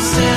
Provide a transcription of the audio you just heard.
Say.